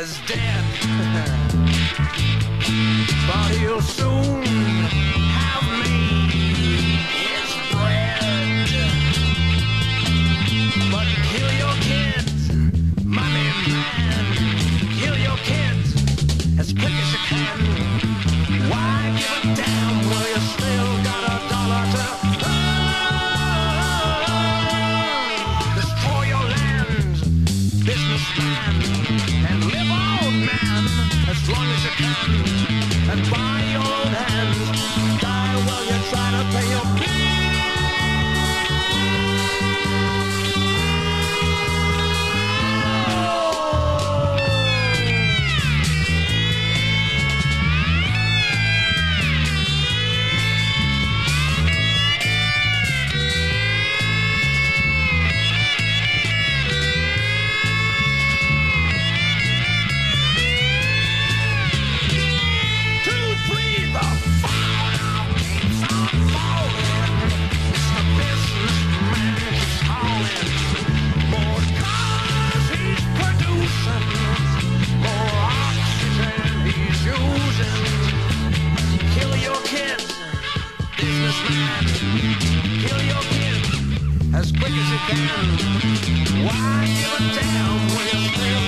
as dead, but he'll soon. as quick as you can. Why give a damn when you're still